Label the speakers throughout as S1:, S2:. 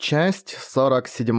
S1: Часть 47.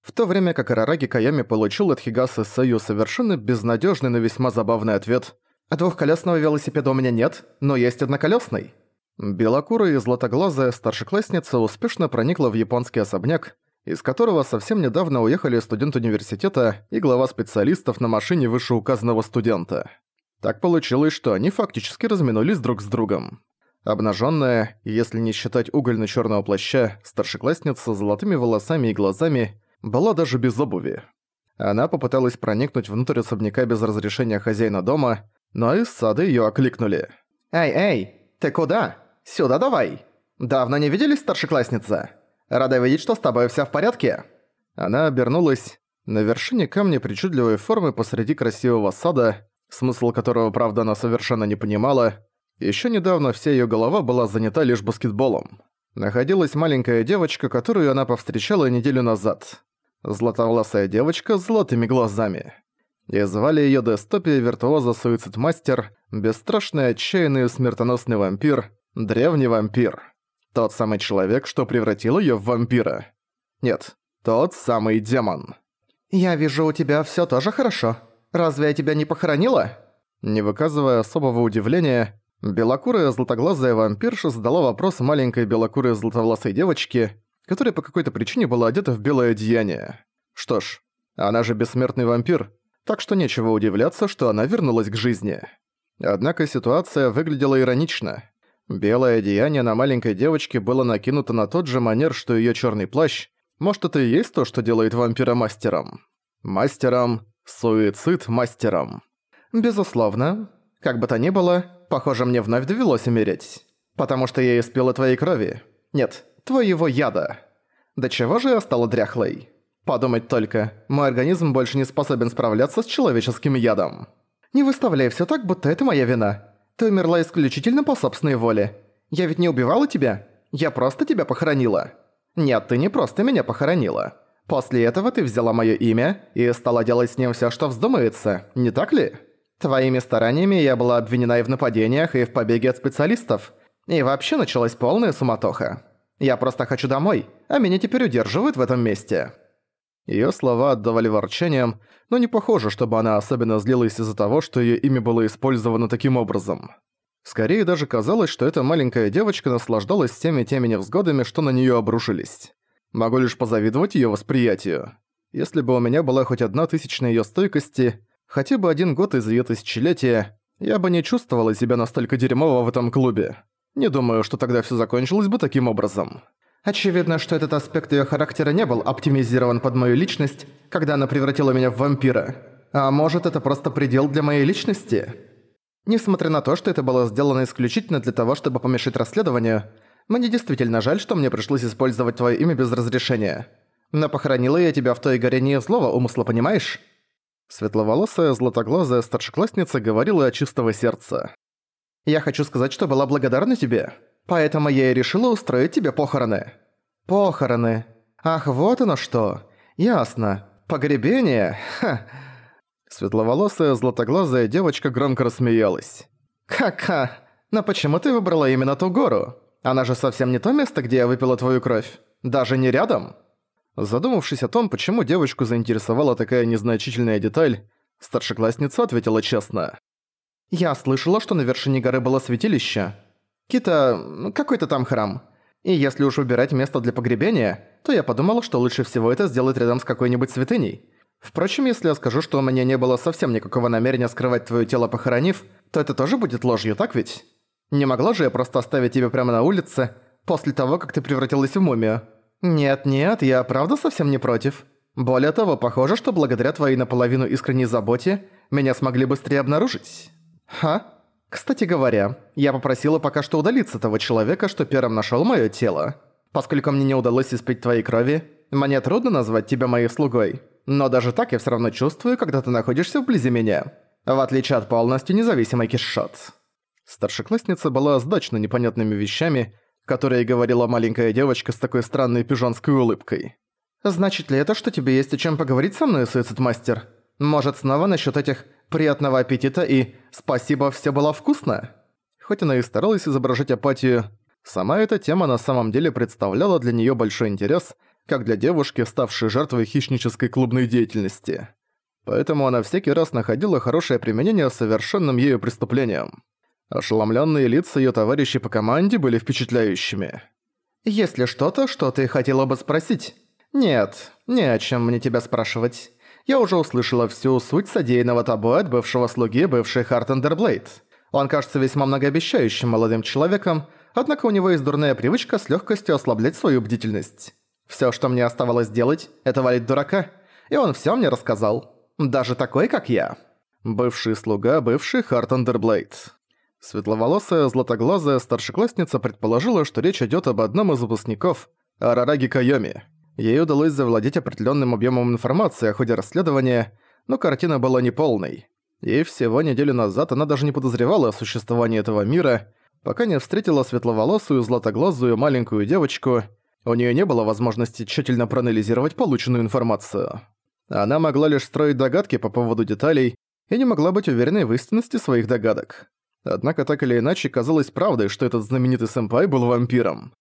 S1: В то время как Арараги Каями получил от Хигасы Сэю совершенно безнадежный, но весьма забавный ответ «А двухколесного велосипеда у меня нет, но есть одноколесный». Белокурая и златоглазая старшеклассница успешно проникла в японский особняк, из которого совсем недавно уехали студент университета и глава специалистов на машине вышеуказанного студента. Так получилось, что они фактически разминулись друг с другом. Обнаженная, если не считать угольно-черного плаща, старшеклассница с золотыми волосами и глазами была даже без обуви. Она попыталась проникнуть внутрь особняка без разрешения хозяина дома, но из сада её окликнули. «Эй, эй, ты куда? Сюда давай! Давно не виделись, старшеклассница? Рада видеть, что с тобой всё в порядке?» Она обернулась. На вершине камня причудливой формы посреди красивого сада, смысл которого, правда, она совершенно не понимала, Ещё недавно вся её голова была занята лишь баскетболом. Находилась маленькая девочка, которую она повстречала неделю назад. Златовласая девочка с золотыми глазами. И звали её Дестопия Виртуоза Суицид-Мастер, бесстрашный, отчаянный смертоносный вампир, древний вампир. Тот самый человек, что превратил её в вампира. Нет, тот самый демон. «Я вижу, у тебя всё тоже хорошо. Разве я тебя не похоронила?» Не выказывая особого удивления, Белокурая златоглазая вампирша задала вопрос маленькой белокурой златовласой девочке, которая по какой-то причине была одета в белое одеяние. Что ж, она же бессмертный вампир, так что нечего удивляться, что она вернулась к жизни. Однако ситуация выглядела иронично. Белое одеяние на маленькой девочке было накинуто на тот же манер, что её чёрный плащ. Может, это и есть то, что делает вампира мастером? Мастером, суицид-мастером. Безусловно. Как бы то ни было, Похоже, мне вновь довелось умереть. Потому что я испила твоей крови. Нет, твоего яда. До чего же я стала дряхлой? Подумать только, мой организм больше не способен справляться с человеческим ядом. Не выставляй все так, будто это моя вина. Ты умерла исключительно по собственной воле. Я ведь не убивала тебя. Я просто тебя похоронила. Нет, ты не просто меня похоронила. После этого ты взяла моё имя и стала делать с ним всё, что вздумается, не так ли? Твоими стараниями я была обвинена и в нападениях, и в побеге от специалистов. И вообще началась полная суматоха. Я просто хочу домой, а меня теперь удерживают в этом месте». Её слова отдавали ворчанием, но не похоже, чтобы она особенно злилась из-за того, что её имя было использовано таким образом. Скорее даже казалось, что эта маленькая девочка наслаждалась всеми теми невзгодами, что на неё обрушились. Могу лишь позавидовать её восприятию. Если бы у меня была хоть одна тысячная её стойкости, Хотя бы один год из её тысячелетия, я бы не чувствовала себя настолько дерьмово в этом клубе. Не думаю, что тогда всё закончилось бы таким образом. Очевидно, что этот аспект её характера не был оптимизирован под мою личность, когда она превратила меня в вампира. А может, это просто предел для моей личности? Несмотря на то, что это было сделано исключительно для того, чтобы помешать расследованию, мне действительно жаль, что мне пришлось использовать твоё имя без разрешения. Но похоронила я тебя в той горе не злого умысла, понимаешь? Светловолосая, златоглазая старшеклассница говорила от чистого сердца. «Я хочу сказать, что была благодарна тебе, поэтому я и решила устроить тебе похороны». «Похороны. Ах, вот оно что. Ясно. Погребение? Ха». Светловолосая, златоглазая девочка громко рассмеялась. «Ха-ха. Но почему ты выбрала именно ту гору? Она же совсем не то место, где я выпила твою кровь. Даже не рядом?» Задумавшись о том, почему девочку заинтересовала такая незначительная деталь, старшеклассница ответила честно. «Я слышала, что на вершине горы было святилище. Кита... какой-то там храм. И если уж выбирать место для погребения, то я подумала, что лучше всего это сделать рядом с какой-нибудь святыней. Впрочем, если я скажу, что у меня не было совсем никакого намерения скрывать твое тело похоронив, то это тоже будет ложью, так ведь? Не могла же я просто оставить тебя прямо на улице, после того, как ты превратилась в мумию?» «Нет-нет, я правда совсем не против. Более того, похоже, что благодаря твоей наполовину искренней заботе меня смогли быстрее обнаружить. Ха? Кстати говоря, я попросила пока что удалиться того человека, что первым нашёл моё тело. Поскольку мне не удалось испить твоей крови, мне трудно назвать тебя моей слугой. Но даже так я всё равно чувствую, когда ты находишься вблизи меня. В отличие от полностью независимой Кишот». Старшеклассница была сдачна непонятными вещами, которой говорила маленькая девочка с такой странной пижонской улыбкой. «Значит ли это, что тебе есть о чем поговорить со мной, суицид-мастер? Может, снова насчет этих «приятного аппетита» и «спасибо, все было вкусно»?» Хоть она и старалась изображать апатию, Сама эта тема на самом деле представляла для неё большой интерес, как для девушки, ставшей жертвой хищнической клубной деятельности. Поэтому она всякий раз находила хорошее применение совершенным ею преступлениям. Ошеломлённые лица её товарищей по команде были впечатляющими.
S2: «Есть ли что-то, что ты хотела бы спросить?» «Нет, не о чем мне тебя спрашивать. Я уже услышала всю суть содеянного тобой от бывшего слуги бывшей Хартендерблейд. Он кажется весьма многообещающим молодым человеком, однако у него есть дурная привычка с легкостью ослаблять свою бдительность. Все, что мне оставалось делать, это валить дурака, и он все мне рассказал. Даже такой, как я.
S1: Бывший слуга, бывший Хартендерблейд. Светловолосая, златоглазая старшеклассница предположила, что речь идет об одном из выпускников, Арараги Кайоми. Ей удалось завладеть определенным объемом информации о ходе расследования, но картина была неполной. И всего неделю назад она даже не подозревала о существовании этого мира, пока не встретила светловолосую, златоглазую маленькую девочку. У нее не было возможности тщательно проанализировать полученную информацию. Она могла лишь строить догадки по поводу деталей и не могла быть уверенной в истинности своих догадок. Однако так или иначе казалось правдой, что этот знаменитый сэмпай был вампиром.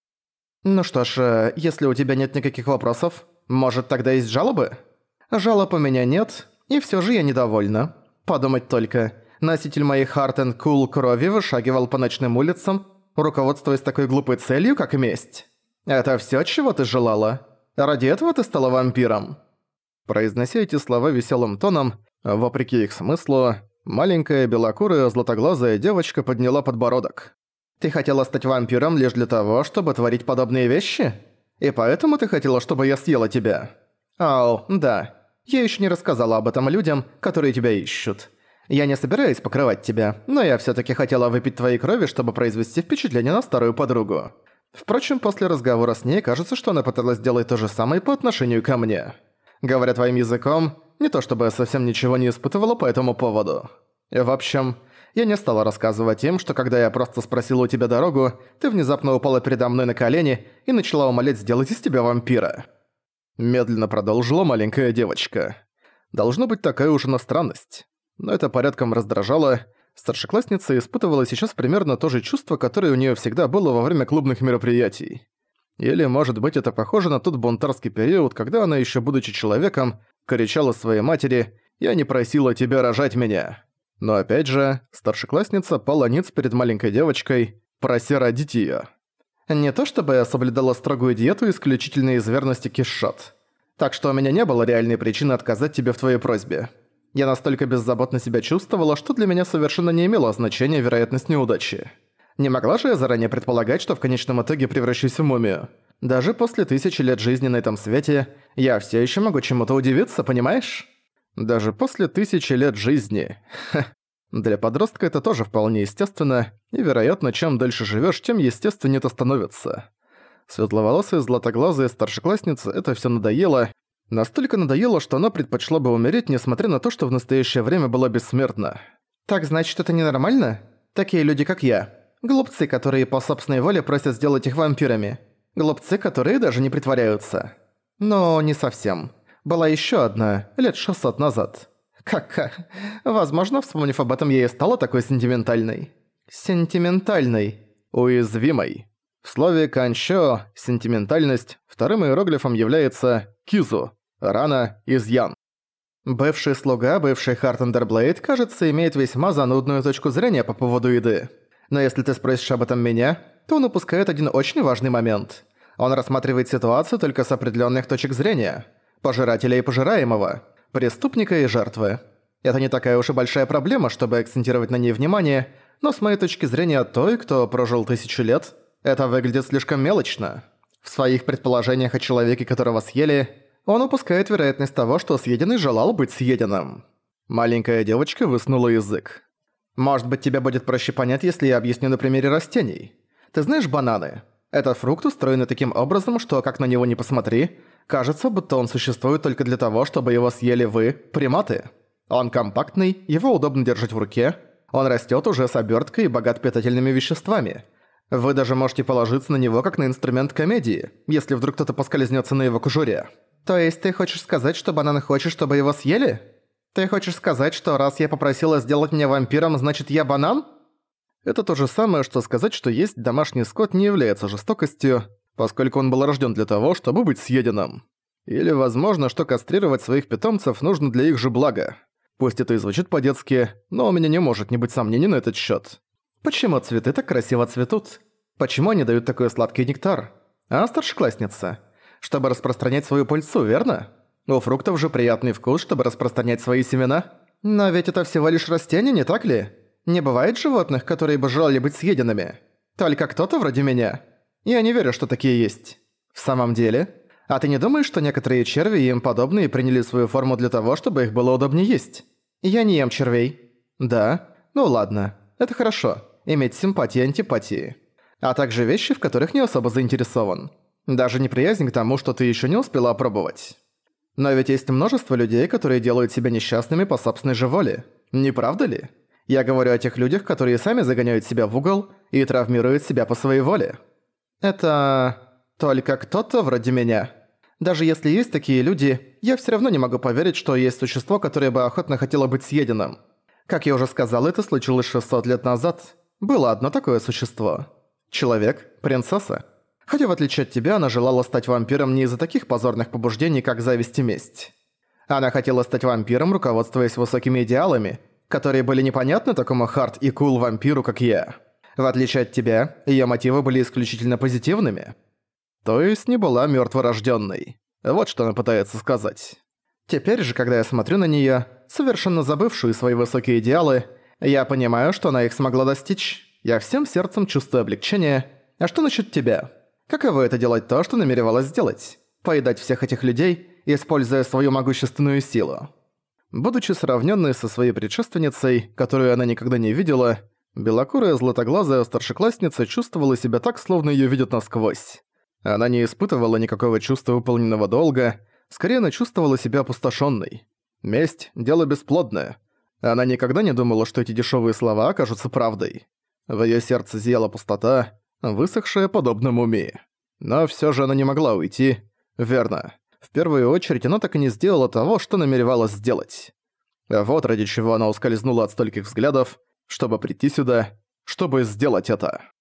S2: «Ну что ж, э, если у тебя нет никаких вопросов, может тогда есть жалобы?» «Жалоб у меня нет, и всё же я недовольна. Подумать только, носитель моей Heart and Cool крови вышагивал по ночным улицам, руководствуясь такой глупой целью, как месть. Это всё, чего ты желала? Ради этого ты стала вампиром?»
S1: Произнося эти слова весёлым тоном, вопреки их смыслу, маленькая белокурая златоглазая девочка подняла подбородок.
S2: Ты хотела стать вампиром лишь для того, чтобы творить подобные вещи? И поэтому ты хотела, чтобы я съела тебя? Ау, да. Я ещё не рассказала об этом людям, которые тебя ищут. Я не собираюсь покрывать тебя, но я всё-таки хотела выпить твоей крови, чтобы произвести впечатление на старую подругу. Впрочем, после разговора с ней кажется, что она пыталась сделать то же самое по отношению ко мне. Говоря твоим языком, не то чтобы я совсем ничего не испытывала по этому поводу. В общем, я не стала рассказывать им, что когда я просто спросила у тебя дорогу, ты внезапно упала передо мной на колени и начала умолять сделать из тебя вампира.
S1: Медленно продолжила маленькая девочка. Должно быть такая уж иностранность. Но это порядком раздражало. Старшеклассница испытывала сейчас примерно то же чувство, которое у нее всегда было во время клубных мероприятий. Или, может быть, это похоже на тот бунтарский период, когда она, еще будучи человеком, кричала своей матери «Я не просила тебя рожать меня». Но опять же, старшеклассница пала ниц перед маленькой девочкой, прося родить её.
S2: Не то чтобы я соблюдала строгую диету исключительно из верности Кишот. Так что у меня не было реальной причины отказать тебе в твоей просьбе. Я настолько беззаботно себя чувствовала, что для меня совершенно не имело значения вероятность неудачи. Не могла же я заранее предполагать, что в конечном итоге превращусь в мумию. Даже после тысячи лет жизни на этом свете я все еще могу чему-то удивиться, понимаешь?
S1: Даже после тысячи лет жизни. Для подростка это тоже вполне естественно, и, вероятно, чем дольше живешь, тем естественнее это становится. Светловолосая, златоглазая старшеклассница это все надоело. Настолько надоело, что она предпочла бы умереть, несмотря на то, что в настоящее время была бессмертна.
S2: «Так значит, это ненормально? Такие люди, как я. Глупцы, которые по собственной воле просят сделать их вампирами. Глупцы, которые даже не притворяются. Но не совсем. Была еще одна, лет 600 назад. Как-как. Возможно, вспомнив об этом, я и стала такой сентиментальной. Сентиментальной.
S1: Уязвимой. В слове «канчо» «сентиментальность» вторым иероглифом является «кизу» – «рана» «изъян».
S2: Бывший слуга, бывший Хартендерблейд, кажется, имеет весьма занудную точку зрения по поводу еды. Но если ты спросишь об этом меня, то он упускает один очень важный момент. Он рассматривает ситуацию только с определенных точек зрения – пожирателя и пожираемого, преступника и жертвы. Это не такая уж и большая проблема, чтобы акцентировать на ней внимание, но с моей точки зрения той, кто прожил тысячу лет, это выглядит слишком мелочно. В своих предположениях о человеке, которого съели, он упускает вероятность того, что съеденный желал быть съеденным. Маленькая девочка высунула язык. «Может быть, тебе будет проще понять, если я объясню на примере растений. Ты знаешь бананы? Этот фрукт устроен таким образом, что, как на него не посмотри, Кажется, будто он существует только для того, чтобы его съели вы, приматы. Он компактный, его удобно держать в руке, он растет уже с оберткой и богат питательными веществами. Вы даже можете положиться на него как на инструмент комедии, если вдруг кто-то поскользнется на его кожуре. То есть ты хочешь сказать, что банан хочет, чтобы его съели? Ты хочешь сказать, что раз я попросила сделать меня вампиром, значит я банан?
S1: Это то же самое, что сказать, что есть домашний скот не является жестокостью, поскольку он был рожден для того, чтобы быть съеденным. Или, возможно, что кастрировать своих питомцев нужно для их же блага. Пусть это и звучит по-детски, но у меня не может не быть сомнений на этот счет. Почему цветы так красиво цветут? Почему они дают такой сладкий нектар? А, старшеклассница? Чтобы распространять свою пыльцу, верно? У фруктов же приятный вкус, чтобы распространять свои семена. Но ведь это всего лишь растения, не так ли? Не бывает животных, которые бы желали быть съеденными. Только кто-то вроде меня. Я не верю, что такие есть. В самом деле? А ты не думаешь, что некоторые черви и им подобные приняли свою форму для того, чтобы их было удобнее есть? Я не ем червей. Да? Ну ладно. Это хорошо. Иметь симпатии и антипатии. А также вещи, в которых не особо заинтересован. Даже неприязнь к тому, что ты еще не успела опробовать. Но ведь есть множество людей, которые делают себя несчастными по собственной же воле. Не правда ли? Я говорю о тех людях, которые сами загоняют себя в угол и травмируют себя по своей воле. Это... только кто-то вроде меня. Даже если есть такие люди, я всё равно не могу поверить, что есть существо, которое бы охотно хотело быть съеденным. Как я уже сказал, это случилось 600 лет назад. Было одно такое существо. Человек, принцесса. Хотя в отличие от тебя, она желала стать вампиром не из-за таких позорных побуждений, как зависть и месть. Она хотела стать вампиром, руководствуясь высокими идеалами, которые были непонятны такому хард и кул вампиру, как я. В отличие от тебя, её мотивы были исключительно позитивными. То есть не была мёртворождённой. Вот что она пытается сказать. Теперь же, когда я смотрю на неё, совершенно забывшую свои высокие идеалы, я понимаю, что она их смогла достичь. Я всем сердцем чувствую облегчение. А что насчёт тебя? Каково это делать то, что намеревалась сделать? Поедать всех этих людей, используя свою могущественную силу. Будучи сравненной со своей предшественницей, которую она никогда не видела, белокурая златоглазая старшеклассница чувствовала себя так, словно ее видят насквозь. Она не испытывала никакого чувства выполненного долга, скорее она чувствовала себя опустошенной. Месть – дело бесплодное. Она никогда не думала, что эти дешевые слова окажутся правдой. В ее сердце зияла пустота, высохшая подобному уме. Но все же она не могла уйти. Верно. В первую очередь она так и не сделала того, что намеревалась сделать. А вот ради чего она ускользнула от стольких взглядов, чтобы прийти сюда, чтобы сделать это.